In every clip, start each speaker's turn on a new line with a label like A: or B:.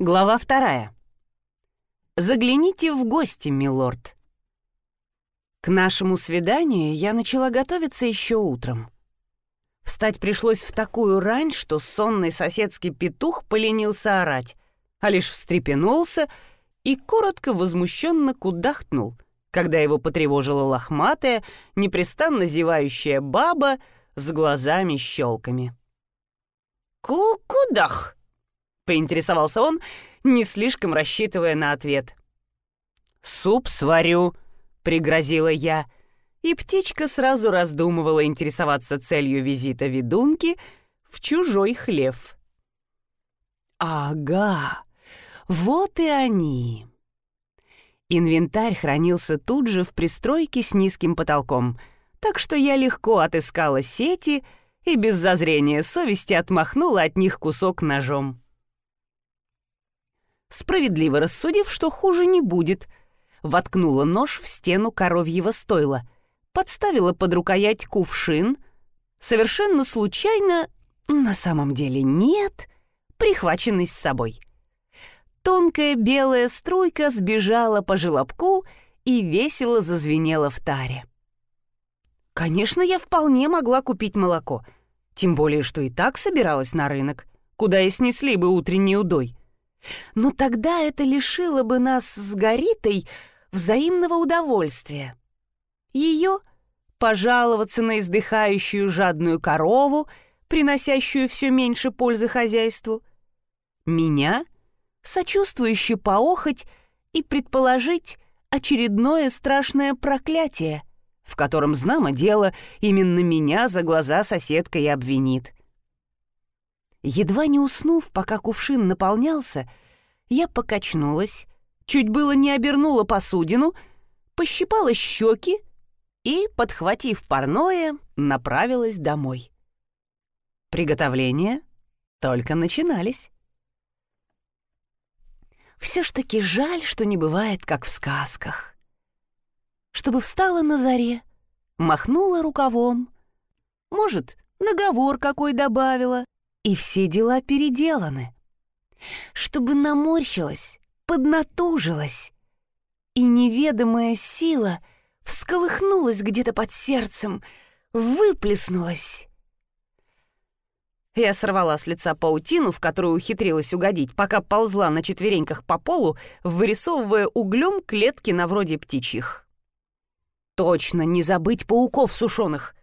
A: Глава вторая. Загляните в гости, милорд. К нашему свиданию я начала готовиться еще утром. Встать пришлось в такую рань, что сонный соседский петух поленился орать, а лишь встрепенулся и коротко возмущенно кудахтнул, когда его потревожила лохматая, непрестанно зевающая баба с глазами-щелками. «Ку-кудах!» — поинтересовался он, не слишком рассчитывая на ответ. «Суп сварю», — пригрозила я, и птичка сразу раздумывала интересоваться целью визита ведунки в чужой хлев. «Ага, вот и они!» Инвентарь хранился тут же в пристройке с низким потолком, так что я легко отыскала сети и без зазрения совести отмахнула от них кусок ножом. Справедливо рассудив, что хуже не будет, воткнула нож в стену коровьего стойла, подставила под рукоять кувшин, совершенно случайно, на самом деле нет, прихваченный с собой. Тонкая белая струйка сбежала по желобку и весело зазвенела в таре. Конечно, я вполне могла купить молоко, тем более, что и так собиралась на рынок, куда и снесли бы утренний удой. Но тогда это лишило бы нас с Горитой взаимного удовольствия. Ее пожаловаться на издыхающую жадную корову, приносящую все меньше пользы хозяйству. Меня сочувствующе поохоть и предположить очередное страшное проклятие, в котором, знамо дело, именно меня за глаза соседка и обвинит. Едва не уснув, пока кувшин наполнялся, я покачнулась, чуть было не обернула посудину, пощипала щеки и, подхватив парное, направилась домой. Приготовления только начинались. Все ж таки жаль, что не бывает, как в сказках. Чтобы встала на заре, махнула рукавом, может, наговор какой добавила, и все дела переделаны. Чтобы наморщилась, поднатужилась, и неведомая сила всколыхнулась где-то под сердцем, выплеснулась. Я сорвала с лица паутину, в которую ухитрилась угодить, пока ползла на четвереньках по полу, вырисовывая углем клетки на вроде птичьих. Точно не забыть пауков сушеных.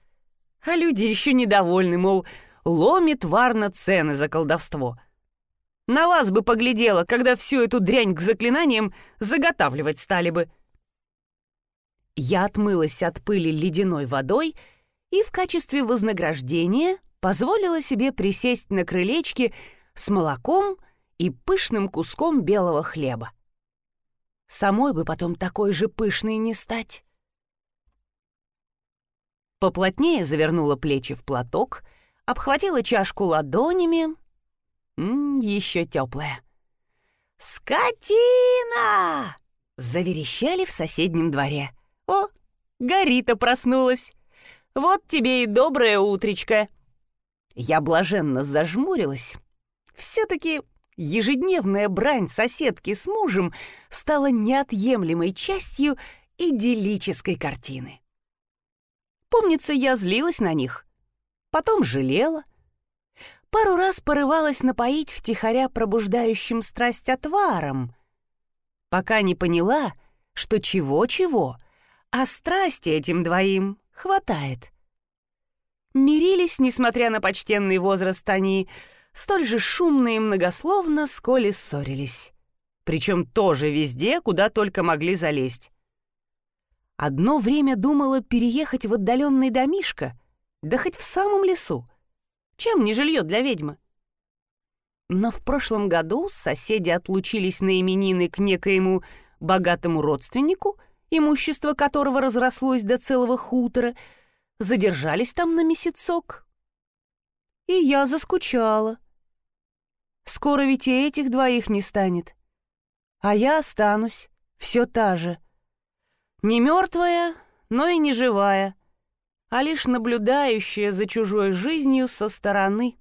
A: А люди еще недовольны, мол, ломит варно цены за колдовство. На вас бы поглядела, когда всю эту дрянь к заклинаниям заготавливать стали бы. Я отмылась от пыли ледяной водой и в качестве вознаграждения позволила себе присесть на крылечке с молоком и пышным куском белого хлеба. Самой бы потом такой же пышной не стать. Поплотнее завернула плечи в платок — обхватила чашку ладонями. М еще теплая. «Скотина!» — заверещали в соседнем дворе. «О, Горита проснулась! Вот тебе и доброе утречко!» Я блаженно зажмурилась. Все-таки ежедневная брань соседки с мужем стала неотъемлемой частью идиллической картины. Помнится, я злилась на них, потом жалела. Пару раз порывалась напоить втихаря пробуждающим страсть отваром, пока не поняла, что чего-чего, а страсти этим двоим хватает. Мирились, несмотря на почтенный возраст, они столь же шумно и многословно, сколь и ссорились. Причем тоже везде, куда только могли залезть. Одно время думала переехать в отдаленный домишко — да хоть в самом лесу. Чем не жилье для ведьмы? Но в прошлом году соседи отлучились на именины к некоему богатому родственнику, имущество которого разрослось до целого хутора, задержались там на месяцок. И я заскучала. Скоро ведь и этих двоих не станет. А я останусь, все та же. Не мертвая, но и не живая — а лишь наблюдающая за чужой жизнью со стороны,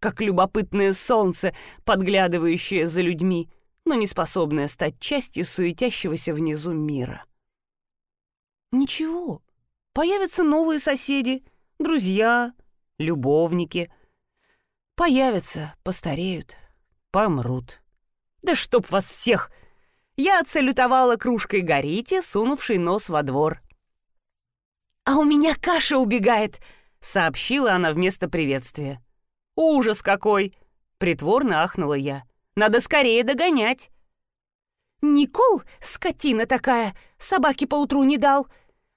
A: как любопытное солнце, подглядывающее за людьми, но не способное стать частью суетящегося внизу мира. Ничего, появятся новые соседи, друзья, любовники. Появятся, постареют, помрут. Да чтоб вас всех! Я отсалютовала кружкой горите, сунувшей нос во двор. «А у меня каша убегает!» — сообщила она вместо приветствия. «Ужас какой!» — притворно ахнула я. «Надо скорее догонять!» «Никол, скотина такая, собаке поутру не дал.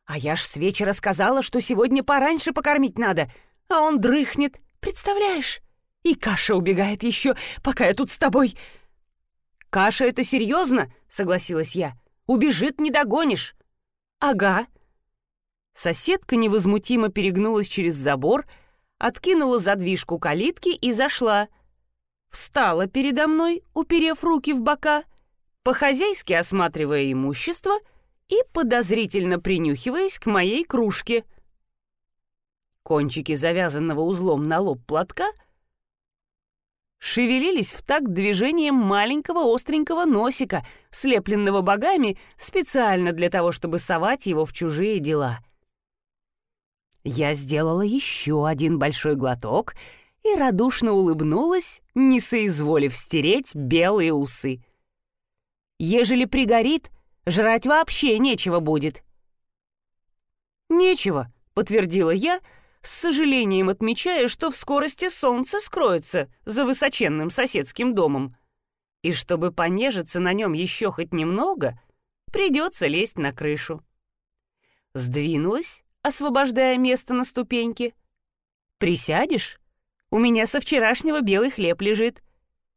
A: А я ж с вечера сказала, что сегодня пораньше покормить надо, а он дрыхнет, представляешь? И каша убегает еще, пока я тут с тобой...» «Каша — это серьезно?» — согласилась я. «Убежит, не догонишь». «Ага». Соседка невозмутимо перегнулась через забор, откинула задвижку калитки и зашла. Встала передо мной, уперев руки в бока, по-хозяйски осматривая имущество и подозрительно принюхиваясь к моей кружке. Кончики завязанного узлом на лоб платка шевелились в такт движением маленького остренького носика, слепленного богами специально для того, чтобы совать его в чужие дела. Я сделала еще один большой глоток и радушно улыбнулась, не соизволив стереть белые усы. Ежели пригорит, жрать вообще нечего будет. «Нечего», — подтвердила я, с сожалением отмечая, что в скорости солнце скроется за высоченным соседским домом. И чтобы понежиться на нем еще хоть немного, придется лезть на крышу. Сдвинулась, освобождая место на ступеньке. «Присядешь? У меня со вчерашнего белый хлеб лежит».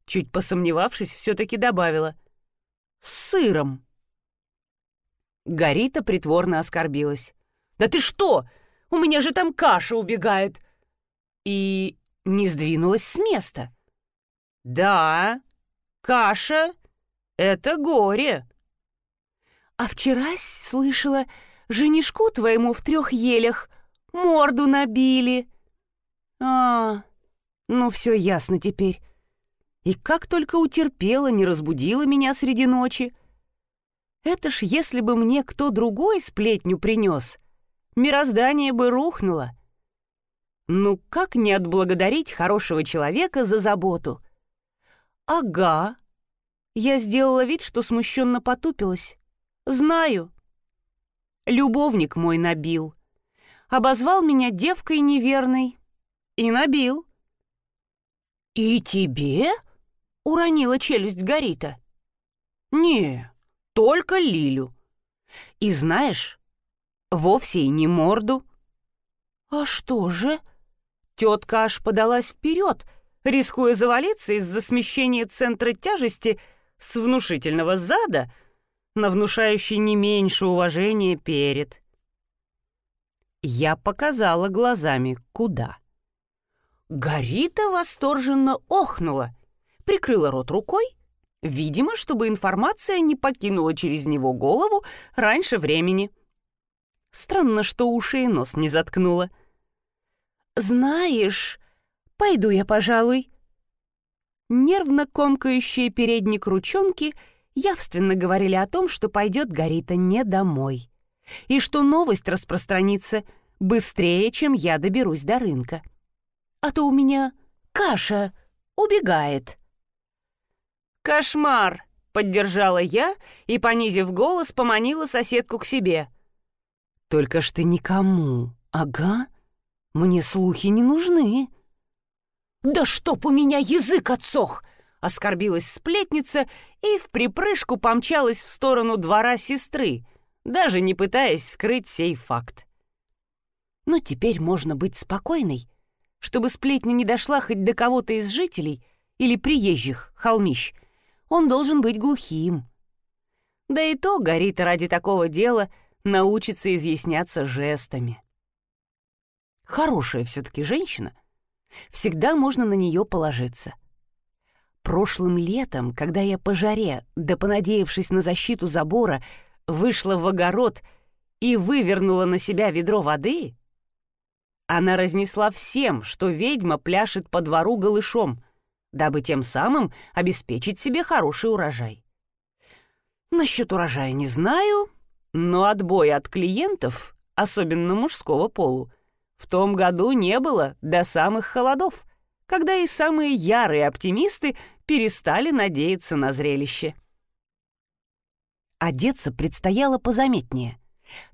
A: Чуть посомневавшись, все-таки добавила. «С сыром». Горита притворно оскорбилась. «Да ты что? У меня же там каша убегает!» И не сдвинулась с места. «Да, каша — это горе!» «А вчера слышала, женишку твоему в трех елях морду набили. А, ну все ясно теперь. И как только утерпела, не разбудила меня среди ночи. Это ж если бы мне кто другой сплетню принес, мироздание бы рухнуло. Ну как не отблагодарить хорошего человека за заботу? Ага. Я сделала вид, что смущенно потупилась. Знаю. Любовник мой набил. Обозвал меня девкой неверной. И набил. «И тебе?» — уронила челюсть Горита. «Не, только Лилю. И знаешь, вовсе и не морду». «А что же?» Тетка аж подалась вперед, рискуя завалиться из-за смещения центра тяжести с внушительного зада на внушающий не меньше уважения перед. Я показала глазами, куда. Горита восторженно охнула, прикрыла рот рукой, видимо, чтобы информация не покинула через него голову раньше времени. Странно, что уши и нос не заткнула. «Знаешь, пойду я, пожалуй». Нервно комкающие передник ручонки — явственно говорили о том, что пойдет Горита не домой. И что новость распространится быстрее, чем я доберусь до рынка. А то у меня каша убегает. «Кошмар!» — поддержала я и, понизив голос, поманила соседку к себе. «Только ж ты никому, ага? Мне слухи не нужны». «Да чтоб у меня язык отсох!» Оскорбилась сплетница и в припрыжку помчалась в сторону двора сестры, даже не пытаясь скрыть сей факт. Но теперь можно быть спокойной, чтобы сплетня не дошла хоть до кого-то из жителей или приезжих, холмищ. Он должен быть глухим. Да и то горит ради такого дела научится изъясняться жестами. Хорошая все-таки женщина. Всегда можно на нее положиться. Прошлым летом, когда я по жаре, да понадеявшись на защиту забора, вышла в огород и вывернула на себя ведро воды, Она разнесла всем, что ведьма пляшет по двору голышом, дабы тем самым обеспечить себе хороший урожай. Насчет урожая не знаю, но отбоя от клиентов, особенно мужского полу, в том году не было до самых холодов, когда и самые ярые оптимисты перестали надеяться на зрелище. Одеться предстояло позаметнее,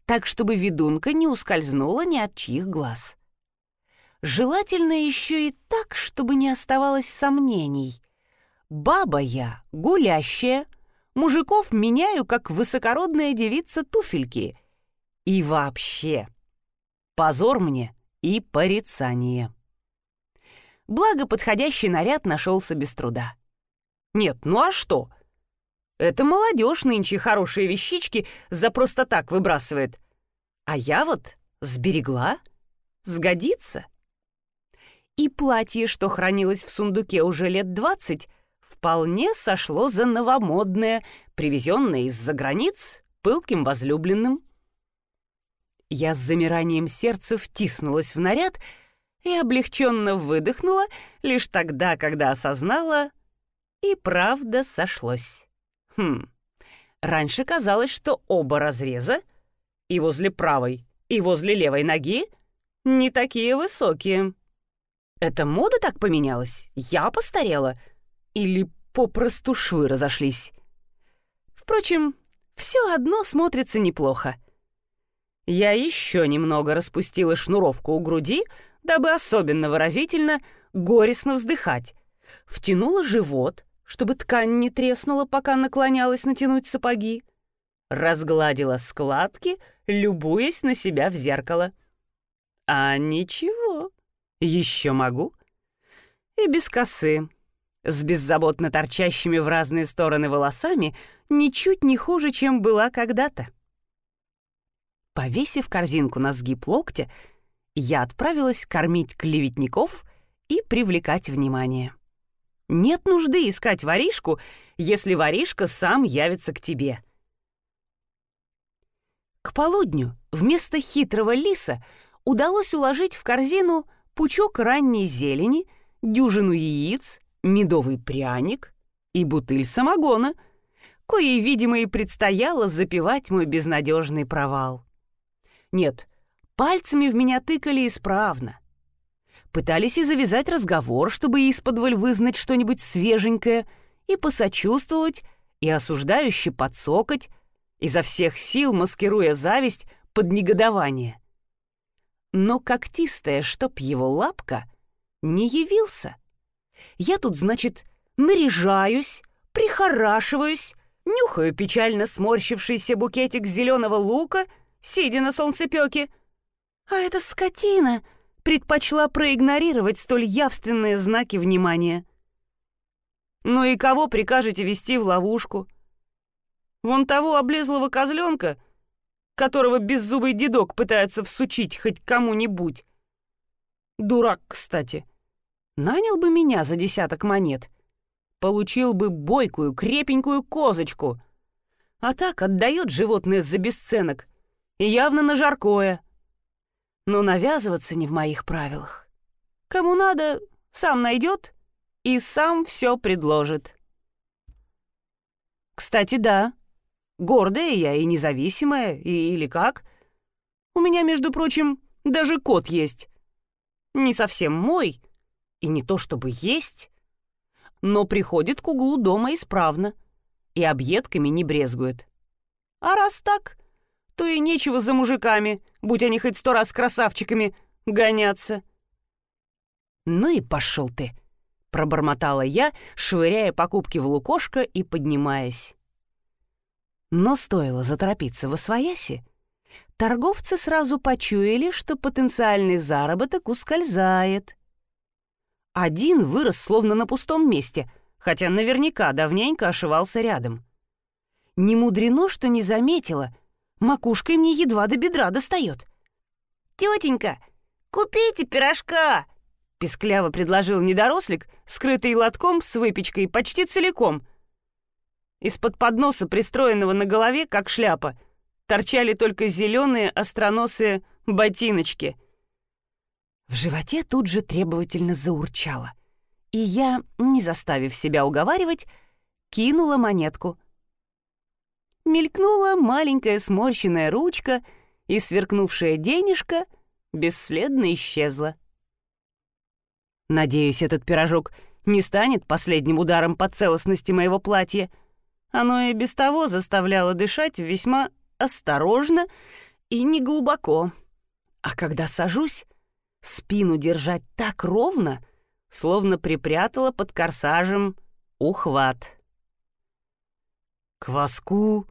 A: так чтобы ведунка не ускользнула ни от чьих глаз. Желательно еще и так, чтобы не оставалось сомнений. Баба я, гулящая, мужиков меняю, как высокородная девица туфельки. И вообще, позор мне и порицание. Благо, подходящий наряд нашелся без труда. Нет, ну а что? Это молодежь нынче хорошие вещички за просто так выбрасывает. А я вот сберегла. Сгодится. И платье, что хранилось в сундуке уже лет двадцать, вполне сошло за новомодное, привезенное из-за границ пылким возлюбленным. Я с замиранием сердца втиснулась в наряд и облегченно выдохнула лишь тогда, когда осознала, и правда сошлось. Хм, раньше казалось, что оба разреза, и возле правой, и возле левой ноги, не такие высокие. Это мода так поменялась? Я постарела? Или попросту швы разошлись? Впрочем, все одно смотрится неплохо. Я еще немного распустила шнуровку у груди, дабы особенно выразительно, горестно вздыхать. Втянула живот, чтобы ткань не треснула, пока наклонялась натянуть сапоги. Разгладила складки, любуясь на себя в зеркало. А ничего, еще могу. И без косы, с беззаботно торчащими в разные стороны волосами, ничуть не хуже, чем была когда-то. Повесив корзинку на сгиб локтя, я отправилась кормить клеветников и привлекать внимание. Нет нужды искать воришку, если воришка сам явится к тебе. К полудню вместо хитрого лиса удалось уложить в корзину пучок ранней зелени, дюжину яиц, медовый пряник и бутыль самогона, коей, видимо, и предстояло запивать мой безнадежный провал. Нет, пальцами в меня тыкали исправно — Пытались и завязать разговор, чтобы из-под вызнать что-нибудь свеженькое, и посочувствовать, и осуждающе подсокать, изо всех сил маскируя зависть под негодование. Но когтистая, чтоб его лапка, не явился. Я тут, значит, наряжаюсь, прихорашиваюсь, нюхаю печально сморщившийся букетик зеленого лука, сидя на солнцепёке. А эта скотина — предпочла проигнорировать столь явственные знаки внимания. «Ну и кого прикажете вести в ловушку? Вон того облезлого козленка, которого беззубый дедок пытается всучить хоть кому-нибудь. Дурак, кстати. Нанял бы меня за десяток монет. Получил бы бойкую, крепенькую козочку. А так отдает животное за бесценок. И явно на жаркое но навязываться не в моих правилах. Кому надо, сам найдет и сам все предложит. Кстати, да, гордая я и независимая, и, или как. У меня, между прочим, даже кот есть. Не совсем мой, и не то чтобы есть, но приходит к углу дома исправно и объедками не брезгует. А раз так, то и нечего за мужиками, будь они хоть сто раз красавчиками, гоняться. «Ну и пошел ты!» — пробормотала я, швыряя покупки в лукошко и поднимаясь. Но стоило заторопиться в освояси, торговцы сразу почуяли, что потенциальный заработок ускользает. Один вырос словно на пустом месте, хотя наверняка давненько ошивался рядом. Не мудрено, что не заметила — Макушкой мне едва до бедра достает. «Тетенька, купите пирожка!» — пискляво предложил недорослик, скрытый лотком с выпечкой почти целиком. Из-под подноса, пристроенного на голове, как шляпа, торчали только зеленые остроносые ботиночки. В животе тут же требовательно заурчало, и я, не заставив себя уговаривать, кинула монетку. Мелькнула маленькая сморщенная ручка, и сверкнувшая денежка бесследно исчезла. Надеюсь, этот пирожок не станет последним ударом по целостности моего платья. Оно и без того заставляло дышать весьма осторожно и неглубоко. А когда сажусь, спину держать так ровно, словно припрятала под корсажем ухват. Кваску,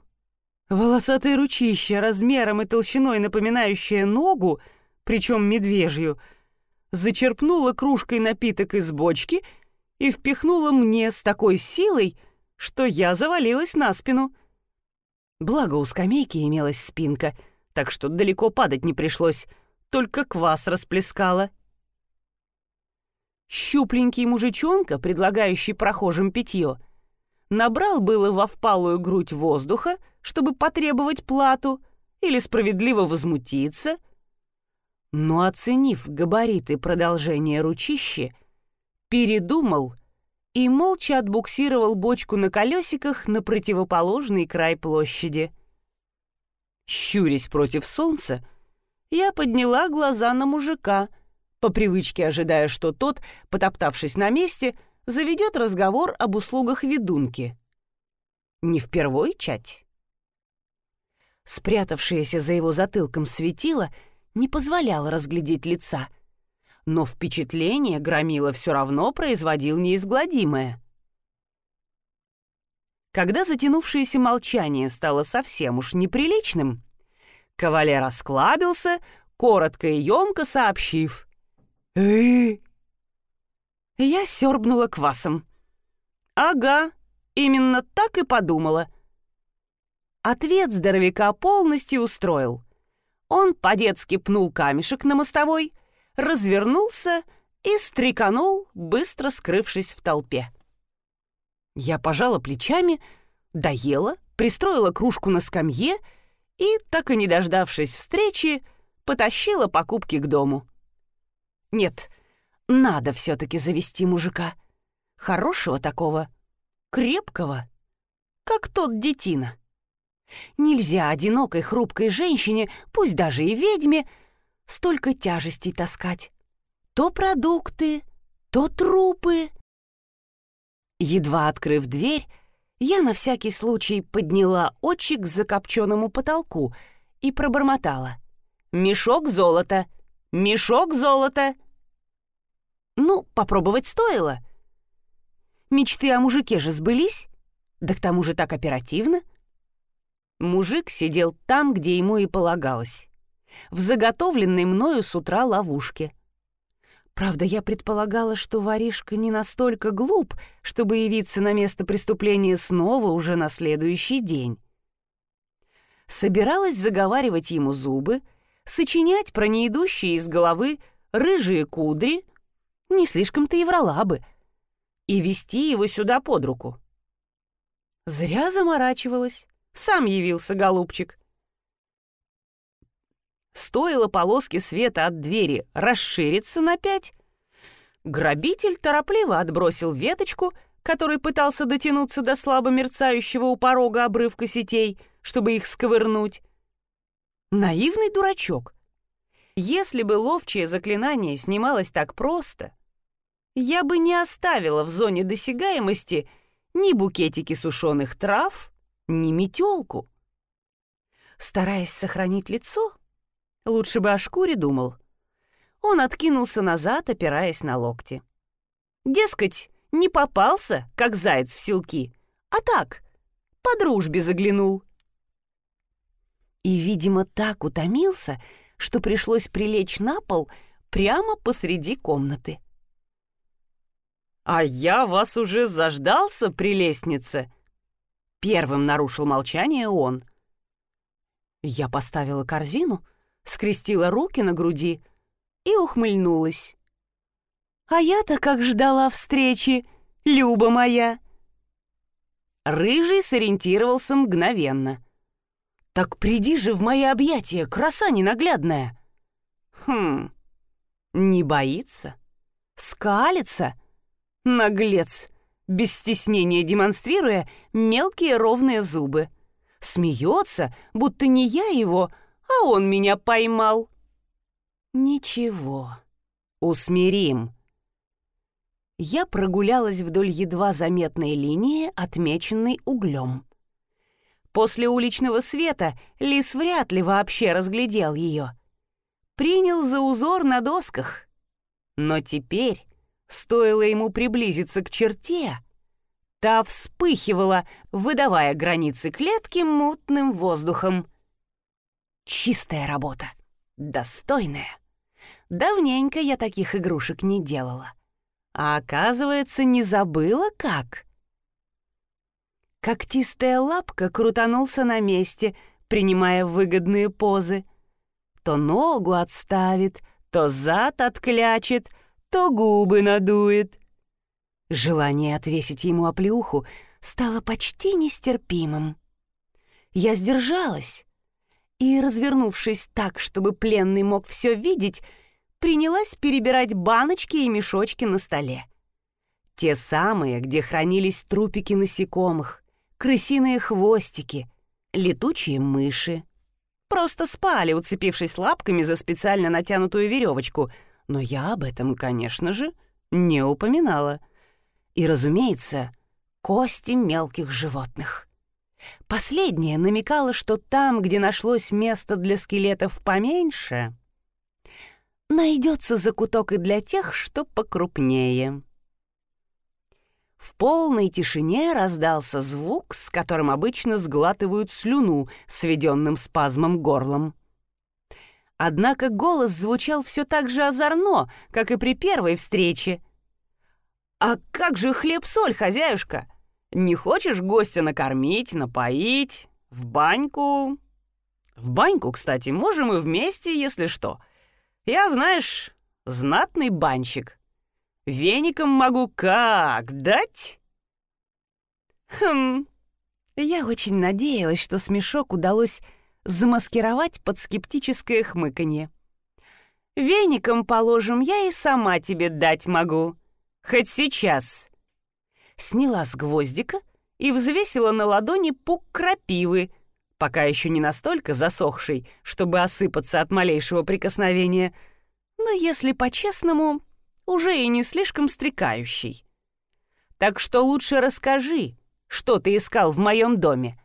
A: волосатое ручище размером и толщиной напоминающее ногу, причем медвежью, зачерпнула кружкой напиток из бочки и впихнула мне с такой силой, что я завалилась на спину. Благо у скамейки имелась спинка, так что далеко падать не пришлось, только квас расплескала. Щупленький мужичонка, предлагающий прохожим питье, набрал было во впалую грудь воздуха, чтобы потребовать плату или справедливо возмутиться, но, оценив габариты продолжения ручищи, передумал и молча отбуксировал бочку на колесиках на противоположный край площади. Щурясь против солнца, я подняла глаза на мужика, по привычке ожидая, что тот, потоптавшись на месте, заведет разговор об услугах ведунки. Не впервой чать. Спрятавшееся за его затылком светило не позволяло разглядеть лица, но впечатление Громила все равно производил неизгладимое. Когда затянувшееся молчание стало совсем уж неприличным, Кавалер осклабился, коротко и емко сообщив. «Э, Я сербнула квасом. «Ага, именно так и подумала». Ответ здоровяка полностью устроил. Он по-детски пнул камешек на мостовой, развернулся и стреканул, быстро скрывшись в толпе. Я пожала плечами, доела, пристроила кружку на скамье и, так и не дождавшись встречи, потащила покупки к дому. Нет, надо все-таки завести мужика. Хорошего такого, крепкого, как тот детина. Нельзя одинокой хрупкой женщине, пусть даже и ведьме, столько тяжестей таскать. То продукты, то трупы. Едва открыв дверь, я на всякий случай подняла очи к закопченному потолку и пробормотала. «Мешок золота! Мешок золота!» Ну, попробовать стоило. Мечты о мужике же сбылись, да к тому же так оперативно. Мужик сидел там, где ему и полагалось, в заготовленной мною с утра ловушке — Правда, я предполагала, что воришка не настолько глуп, чтобы явиться на место преступления снова уже на следующий день. Собиралась заговаривать ему зубы, сочинять про неидущие из головы рыжие кудри, не слишком-то и врала бы, и вести его сюда под руку. Зря заморачивалась, сам явился голубчик. Стоило полоски света от двери расшириться на пять, грабитель торопливо отбросил веточку, который пытался дотянуться до слабо мерцающего у порога обрывка сетей, чтобы их сковырнуть. Наивный дурачок. Если бы ловчее заклинание снималось так просто, я бы не оставила в зоне досягаемости ни букетики сушеных трав, ни метелку. Стараясь сохранить лицо, Лучше бы о шкуре думал. Он откинулся назад, опираясь на локти. Дескать, не попался, как заяц в селки, а так, по дружбе заглянул. И, видимо, так утомился, что пришлось прилечь на пол прямо посреди комнаты. «А я вас уже заждался, прелестница!» Первым нарушил молчание он. Я поставила корзину — скрестила руки на груди и ухмыльнулась. «А я-то как ждала встречи, Люба моя!» Рыжий сориентировался мгновенно. «Так приди же в мои объятия, краса ненаглядная!» «Хм, Не боится? Скалится? Наглец, без стеснения демонстрируя мелкие ровные зубы. Смеется, будто не я его, а он меня поймал. Ничего, усмирим. Я прогулялась вдоль едва заметной линии, отмеченной углем. После уличного света лис вряд ли вообще разглядел ее. Принял за узор на досках. Но теперь, стоило ему приблизиться к черте, та вспыхивала, выдавая границы клетки мутным воздухом. Чистая работа, достойная. Давненько я таких игрушек не делала. А оказывается, не забыла как. Когтистая лапка крутанулся на месте, принимая выгодные позы. То ногу отставит, то зад отклячет, то губы надует. Желание отвесить ему оплеуху стало почти нестерпимым. Я сдержалась и, развернувшись так, чтобы пленный мог все видеть, принялась перебирать баночки и мешочки на столе. Те самые, где хранились трупики насекомых крысиные хвостики, летучие мыши. Просто спали, уцепившись лапками за специально натянутую веревочку, но я об этом, конечно же, не упоминала. И, разумеется, кости мелких животных. Последнее намекало, что там, где нашлось место для скелетов поменьше, найдется закуток и для тех, что покрупнее. В полной тишине раздался звук, с которым обычно сглатывают слюну сведенным спазмом горлом. Однако голос звучал все так же озорно, как и при первой встрече. «А как же хлеб-соль, хозяюшка? Не хочешь гостя накормить, напоить? В баньку?» «В баньку, кстати, можем и вместе, если что. Я, знаешь, знатный банщик». Веником могу как дать?» «Хм...» Я очень надеялась, что смешок удалось замаскировать под скептическое хмыканье. «Веником, положим, я и сама тебе дать могу. Хоть сейчас». Сняла с гвоздика и взвесила на ладони пук крапивы, пока еще не настолько засохший, чтобы осыпаться от малейшего прикосновения. Но если по-честному, уже и не слишком стрекающий. Так что лучше расскажи, что ты искал в моем доме,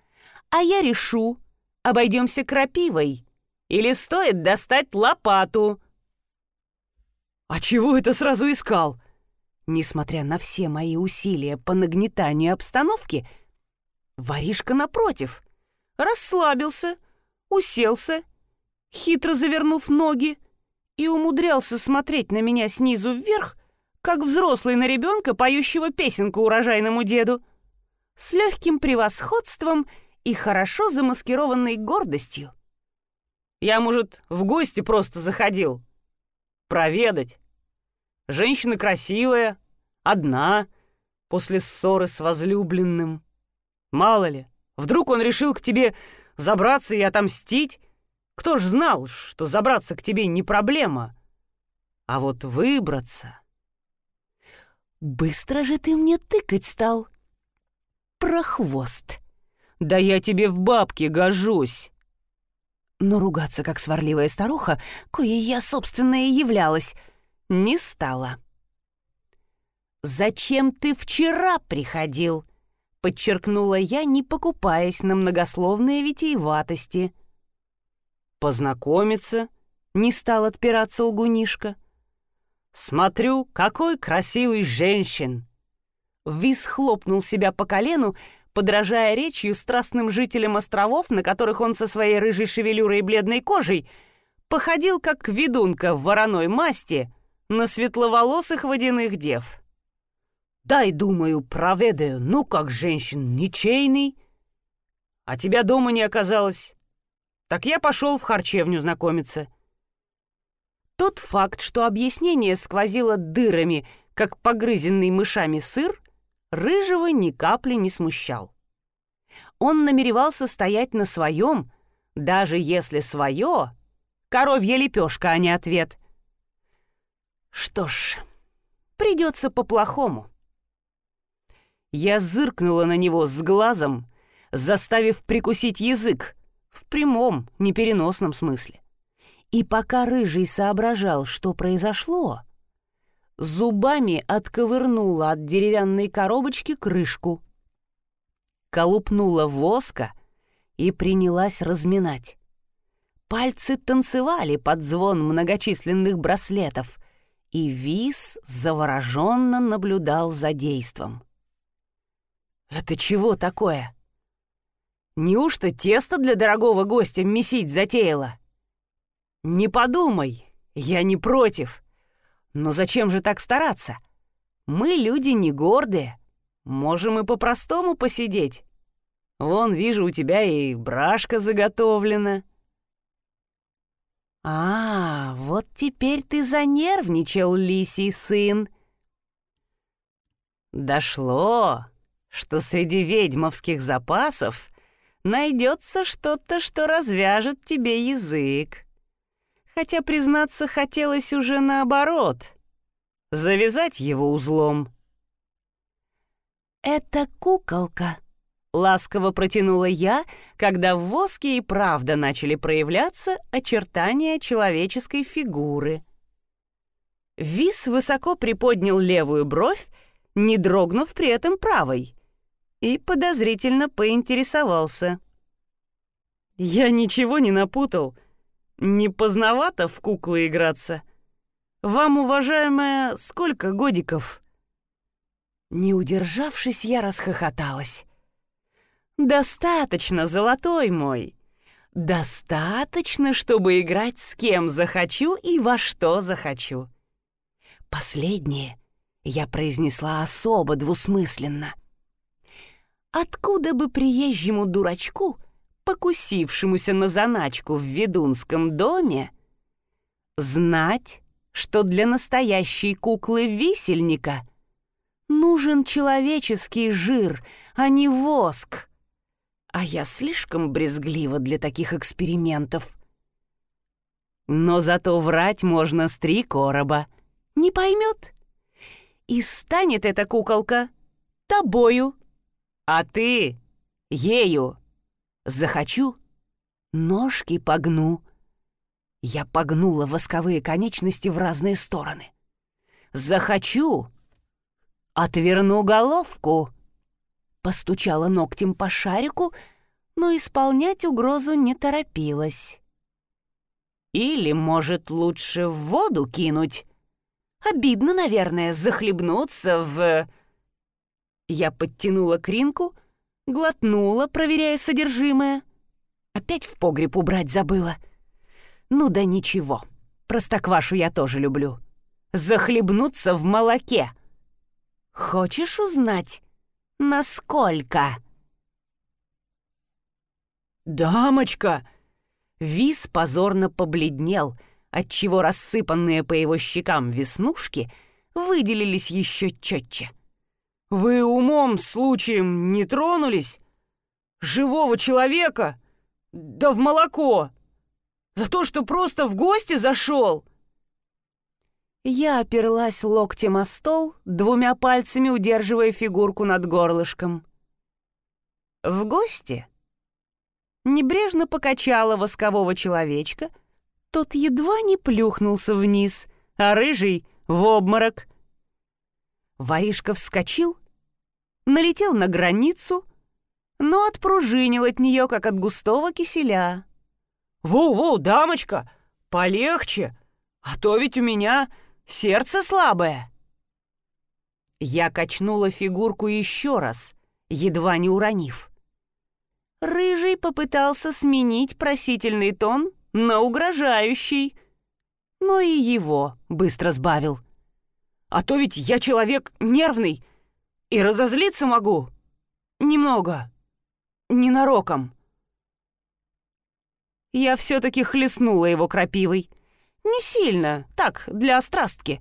A: а я решу, обойдемся крапивой или стоит достать лопату. А чего это сразу искал? Несмотря на все мои усилия по нагнетанию обстановки, воришка напротив расслабился, уселся, хитро завернув ноги, и умудрялся смотреть на меня снизу вверх, как взрослый на ребенка, поющего песенку урожайному деду, с легким превосходством и хорошо замаскированной гордостью. Я, может, в гости просто заходил. Проведать. Женщина красивая, одна, после ссоры с возлюбленным. Мало ли, вдруг он решил к тебе забраться и отомстить, кто ж знал, что забраться к тебе не проблема, а вот выбраться... Быстро же ты мне тыкать стал. Прохвост. Да я тебе в бабке гожусь. Но ругаться, как сварливая старуха, кое я, собственно, и являлась, не стала. «Зачем ты вчера приходил?» — подчеркнула я, не покупаясь на многословные витиеватости — «Познакомиться?» — не стал отпираться лгунишка. «Смотрю, какой красивый женщин!» Вис хлопнул себя по колену, подражая речью страстным жителям островов, на которых он со своей рыжей шевелюрой и бледной кожей походил, как ведунка в вороной масти, на светловолосых водяных дев. «Дай, думаю, проведаю, ну как женщин, ничейный!» «А тебя дома не оказалось?» Так я пошел в харчевню знакомиться. Тот факт, что объяснение сквозило дырами, как погрызенный мышами сыр, Рыжего ни капли не смущал. Он намеревался стоять на своем, даже если свое — коровья лепешка, а не ответ. Что ж, придется по-плохому. Я зыркнула на него с глазом, заставив прикусить язык, в прямом, непереносном смысле. И пока Рыжий соображал, что произошло, зубами отковырнула от деревянной коробочки крышку, колупнула воска и принялась разминать. Пальцы танцевали под звон многочисленных браслетов, и Вис завороженно наблюдал за действом. «Это чего такое? Неужто тесто для дорогого гостя месить затеяла?» «Не подумай, я не против. Но зачем же так стараться? Мы люди не гордые, можем и по-простому посидеть. Вон, вижу, у тебя и брашка заготовлена». «А, вот теперь ты занервничал, лисий сын!» «Дошло!» что среди ведьмовских запасов найдется что-то, что развяжет тебе язык. Хотя, признаться, хотелось уже наоборот — завязать его узлом. «Это куколка», — ласково протянула я, когда в воске и правда начали проявляться очертания человеческой фигуры. Вис высоко приподнял левую бровь, не дрогнув при этом правой и подозрительно поинтересовался. «Я ничего не напутал. Не поздновато в куклы играться. Вам, уважаемая, сколько годиков?» Не удержавшись, я расхохоталась. «Достаточно, золотой мой. Достаточно, чтобы играть с кем захочу и во что захочу». Последнее я произнесла особо двусмысленно. Откуда бы приезжему дурачку, покусившемуся на заначку в ведунском доме, знать, что для настоящей куклы-висельника нужен человеческий жир, а не воск? А я слишком брезглива для таких экспериментов. Но зато врать можно с три короба. Не поймет. И станет эта куколка тобою а ты ею. Захочу — ножки погну. Я погнула восковые конечности в разные стороны. Захочу — отверну головку. Постучала ногтем по шарику, но исполнять угрозу не торопилась. Или, может, лучше в воду кинуть? Обидно, наверное, захлебнуться в... Я подтянула кринку, глотнула, проверяя содержимое. Опять в погреб убрать забыла. Ну да ничего, простоквашу я тоже люблю. Захлебнуться в молоке. Хочешь узнать, насколько? «Дамочка!» Вис позорно побледнел, отчего рассыпанные по его щекам веснушки выделились еще четче. Вы умом случаем не тронулись? Живого человека? Да в молоко! За то, что просто в гости зашел!» Я оперлась локтем о стол, двумя пальцами удерживая фигурку над горлышком. «В гости?» Небрежно покачала воскового человечка, тот едва не плюхнулся вниз, а рыжий — в обморок. Воришка вскочил, налетел на границу, но отпружинил от нее, как от густого киселя. «Воу-воу, дамочка, полегче, а то ведь у меня сердце слабое!» Я качнула фигурку еще раз, едва не уронив. Рыжий попытался сменить просительный тон на угрожающий, но и его быстро сбавил. «А то ведь я человек нервный, и разозлиться могу. Немного. Ненароком. Я все-таки хлестнула его крапивой. Не сильно, так, для острастки.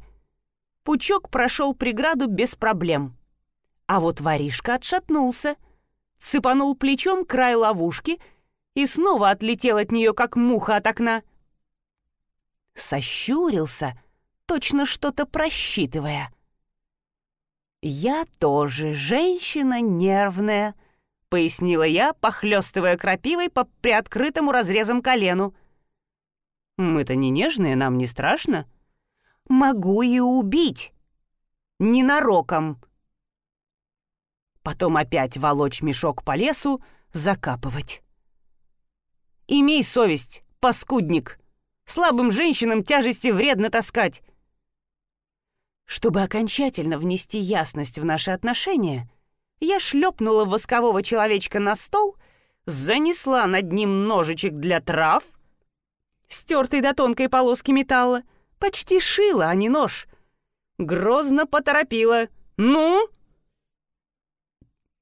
A: Пучок прошел преграду без проблем. А вот воришка отшатнулся, цепанул плечом край ловушки и снова отлетел от нее, как муха от окна. Сощурился, точно что-то просчитывая. «Я тоже женщина нервная», — пояснила я, похлёстывая крапивой по приоткрытому разрезам колену. «Мы-то не нежные, нам не страшно». «Могу и убить. Ненароком». Потом опять волочь мешок по лесу, закапывать. «Имей совесть, паскудник! Слабым женщинам тяжести вредно таскать!» Чтобы окончательно внести ясность в наши отношения, я шлепнула воскового человечка на стол, занесла над ним ножичек для трав, стертый до тонкой полоски металла, почти шила, а не нож. Грозно поторопила. «Ну?»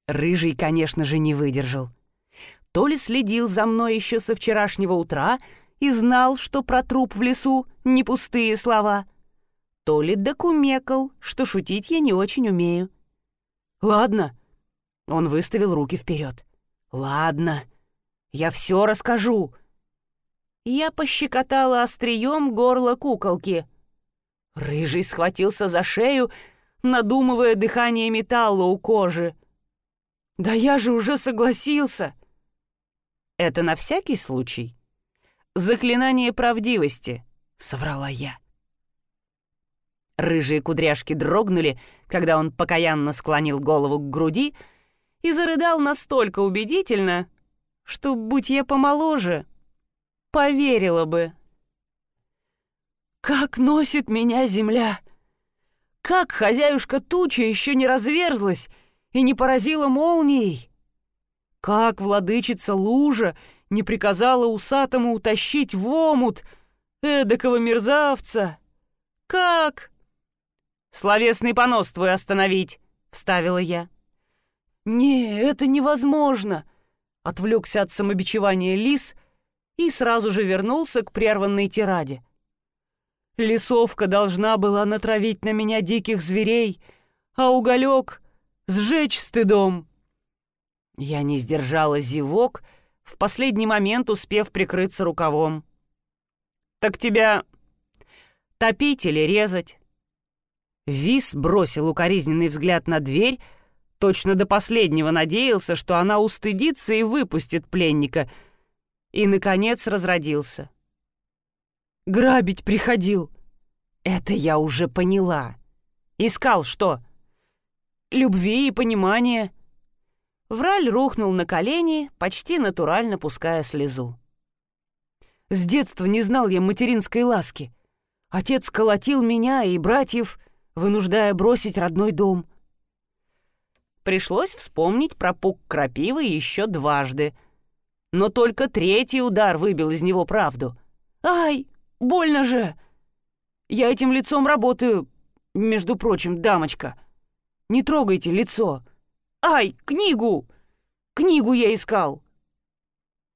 A: Рыжий, конечно же, не выдержал. То ли следил за мной еще со вчерашнего утра и знал, что про труп в лесу не пустые слова, то ли докумекал, что шутить я не очень умею. «Ладно», — он выставил руки вперед. «Ладно, я все расскажу». Я пощекотала острием горло куколки. Рыжий схватился за шею, надумывая дыхание металла у кожи. «Да я же уже согласился!» «Это на всякий случай?» «Заклинание правдивости», — соврала я. Рыжие кудряшки дрогнули, когда он покаянно склонил голову к груди и зарыдал настолько убедительно, что, будь я помоложе, поверила бы. «Как носит меня земля! Как хозяюшка туча еще не разверзлась и не поразила молнией! Как владычица лужа не приказала усатому утащить в омут эдакого мерзавца! Как...» «Словесный понос твой остановить!» — вставила я. «Не, это невозможно!» — отвлекся от самобичевания лис и сразу же вернулся к прерванной тираде. «Лесовка должна была натравить на меня диких зверей, а уголек сжечь стыдом. Я не сдержала зевок, в последний момент успев прикрыться рукавом. «Так тебя топить или резать?» Вис бросил укоризненный взгляд на дверь, точно до последнего надеялся, что она устыдится и выпустит пленника, и, наконец, разродился. «Грабить приходил!» «Это я уже поняла. Искал что?» любви и понимания». Враль рухнул на колени, почти натурально пуская слезу. «С детства не знал я материнской ласки. Отец колотил меня и братьев, вынуждая бросить родной дом». Пришлось вспомнить про пук крапивы еще дважды. Но только третий удар выбил из него правду. «Ай, больно же! Я этим лицом работаю, между прочим, дамочка». Не трогайте лицо! Ай, книгу! Книгу я искал!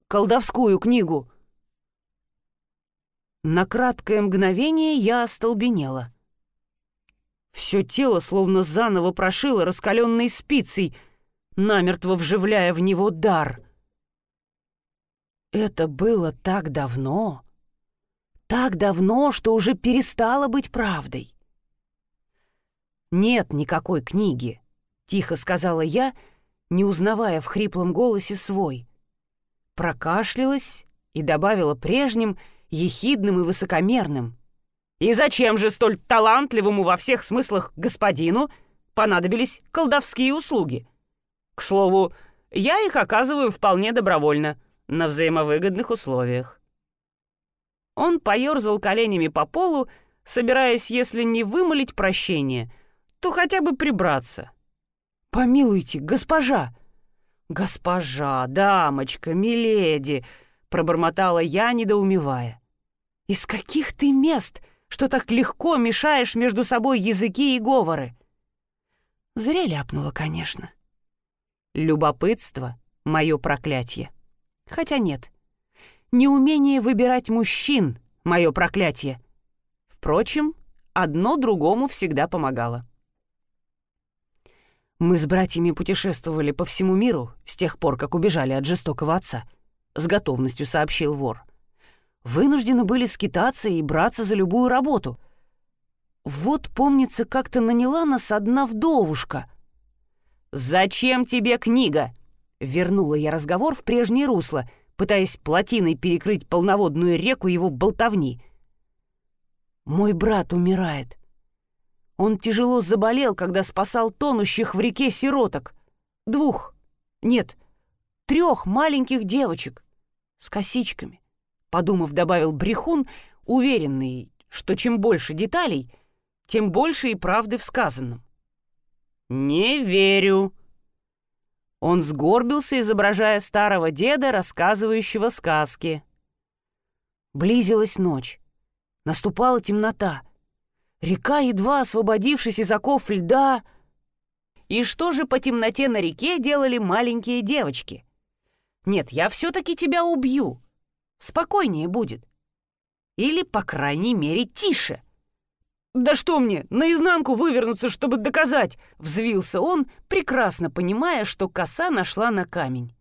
A: Колдовскую книгу!» На краткое мгновение я остолбенела. Все тело словно заново прошило раскаленной спицей, намертво вживляя в него дар. Это было так давно, так давно, что уже перестало быть правдой. «Нет никакой книги», — тихо сказала я, не узнавая в хриплом голосе свой. Прокашлялась и добавила прежним, ехидным и высокомерным. «И зачем же столь талантливому во всех смыслах господину понадобились колдовские услуги? К слову, я их оказываю вполне добровольно, на взаимовыгодных условиях». Он поерзал коленями по полу, собираясь, если не вымолить прощение — то хотя бы прибраться. «Помилуйте, госпожа!» «Госпожа, дамочка, миледи!» — пробормотала я, недоумевая. «Из каких ты мест, что так легко мешаешь между собой языки и говоры?» Зря ляпнула, конечно. Любопытство — мое проклятие. Хотя нет. Неумение выбирать мужчин — мое проклятие. Впрочем, одно другому всегда помогало. Мы с братьями путешествовали по всему миру с тех пор, как убежали от жестокого отца, с готовностью сообщил вор. Вынуждены были скитаться и браться за любую работу. Вот, помнится, как-то наняла нас одна вдовушка. «Зачем тебе книга?» Вернула я разговор в прежнее русло, пытаясь плотиной перекрыть полноводную реку его болтовни. «Мой брат умирает. Он тяжело заболел, когда спасал тонущих в реке сироток. Двух, нет, трех маленьких девочек с косичками», — подумав, добавил Брехун, уверенный, что чем больше деталей, тем больше и правды в сказанном. «Не верю». Он сгорбился, изображая старого деда, рассказывающего сказки. Близилась ночь. Наступала темнота. Река, едва освободившись из оков льда... И что же по темноте на реке делали маленькие девочки? Нет, я все-таки тебя убью. Спокойнее будет. Или, по крайней мере, тише. — «Да что мне, наизнанку вывернуться, чтобы доказать!» — взвился он, прекрасно понимая, что коса нашла на камень.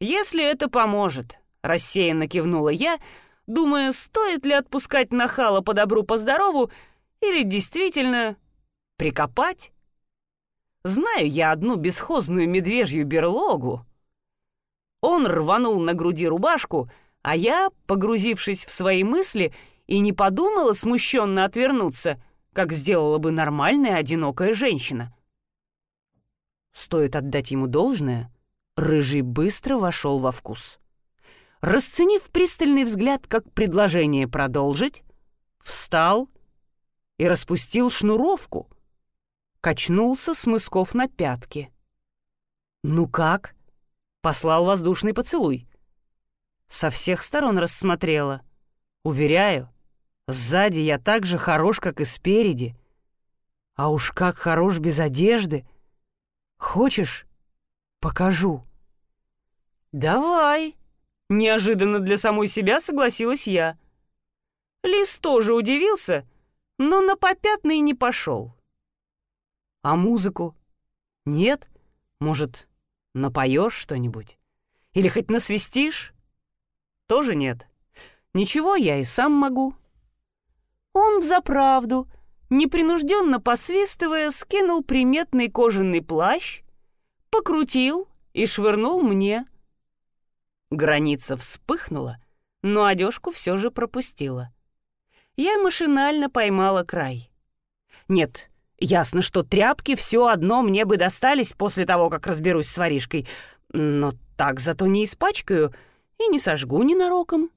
A: «Если это поможет», — рассеянно кивнула я, думая, стоит ли отпускать нахала по добру, по здорову, или действительно прикопать. Знаю я одну бесхозную медвежью берлогу. Он рванул на груди рубашку, а я, погрузившись в свои мысли, — и не подумала смущенно отвернуться, как сделала бы нормальная одинокая женщина. Стоит отдать ему должное, Рыжий быстро вошел во вкус. Расценив пристальный взгляд как предложение продолжить, встал и распустил шнуровку, качнулся с мысков на пятки. «Ну как?» — послал воздушный поцелуй. Со всех сторон рассмотрела. Уверяю, Сзади я так же хорош, как и спереди. А уж как хорош без одежды. Хочешь, покажу?» «Давай!» — неожиданно для самой себя согласилась я. Лис тоже удивился, но на попятный не пошел. «А музыку? Нет? Может, напоешь что-нибудь? Или хоть насвистишь?» «Тоже нет. Ничего, я и сам могу». Он взаправду, непринужденно посвистывая, скинул приметный кожаный плащ, покрутил и швырнул мне. Граница вспыхнула, но одежку все же пропустила. Я машинально поймала край. Нет, ясно, что тряпки все одно мне бы достались после того, как разберусь с воришкой, но так зато не испачкаю и не сожгу ненароком.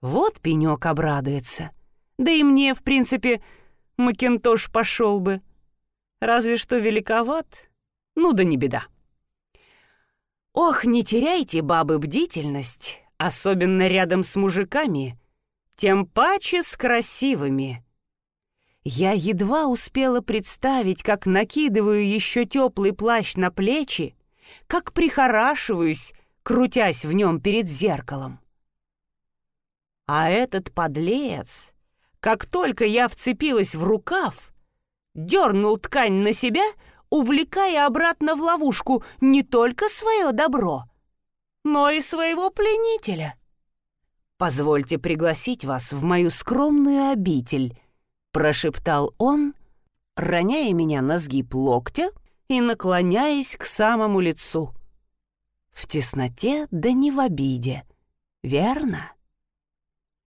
A: Вот пенек обрадуется. — да и мне, в принципе, Макинтош пошел бы. Разве что великоват. Ну да не беда. Ох, не теряйте, бабы, бдительность, особенно рядом с мужиками, тем паче с красивыми. Я едва успела представить, как накидываю еще теплый плащ на плечи, как прихорашиваюсь, крутясь в нем перед зеркалом. А этот подлец как только я вцепилась в рукав, дернул ткань на себя, увлекая обратно в ловушку не только свое добро, но и своего пленителя. «Позвольте пригласить вас в мою скромную обитель», — прошептал он, роняя меня на сгиб локтя и наклоняясь к самому лицу. «В тесноте, да не в обиде, верно?»